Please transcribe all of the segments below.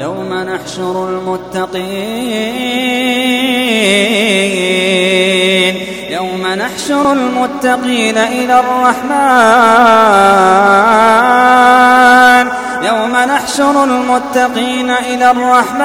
يوم نحشر المتقين. يوم نحشر المتقين إلى الرحمن. يوم نحشر المتقين إلى الرحمن.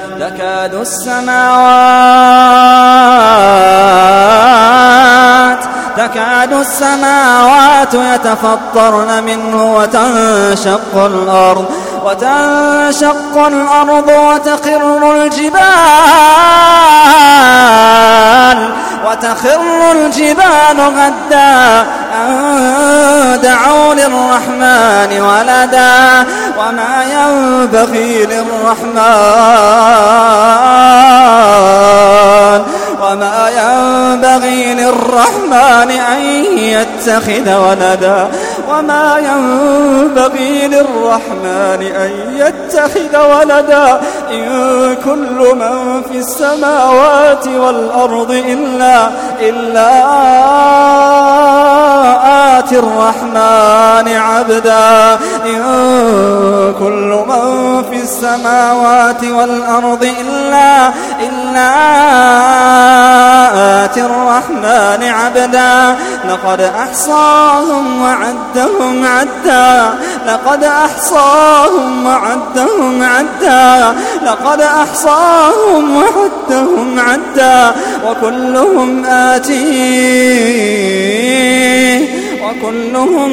تكاد السماوات تكاد السماوات يتفطرن منه وتنشق الأرض وتنشق الأرض وتخر الجبال وتخر الجبال غدا أن دعوا للرحمن ولدا وما ينبغي للرحمن وما ينبغي للرحمن أن يتخذ ولدا وما ينبغي للرحمن أن يتخذ ولدا. إن كل من في السماوات والأرض إلا إلا الرحمن عبدا. إن كل من في السماوات والأرض إلا إلا آتي الرحمن عبدا. لقد أحصاهم وعدهم عدا. لقد أحصاهم وعدهم عدا. لقد أحصاهم وعدهم عدا. وكلهم آتيه. وكلهم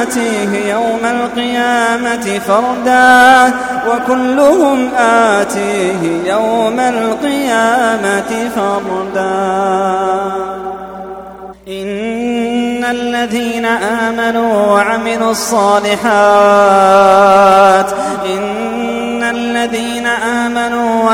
آتيه يوم القيامة فردا. وكلهم آتيه يوم القيامة فردا. إن الذين آمنوا وعملوا الصالحات إن الذين آمنوا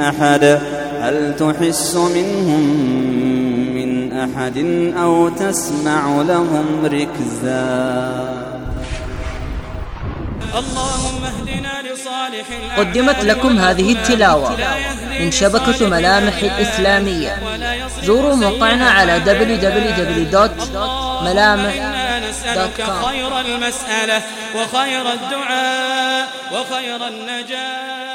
أحد. هل تحس منهم من أحد أو تسمع لهم ركزا؟ اللهم اهدنا لصالح قدمت لكم هذه التلاوة من شبكة ملامح الإسلامية زوروا موقعنا على www.ملامح.com خير المسألة وخير الدعاء وخير النجاة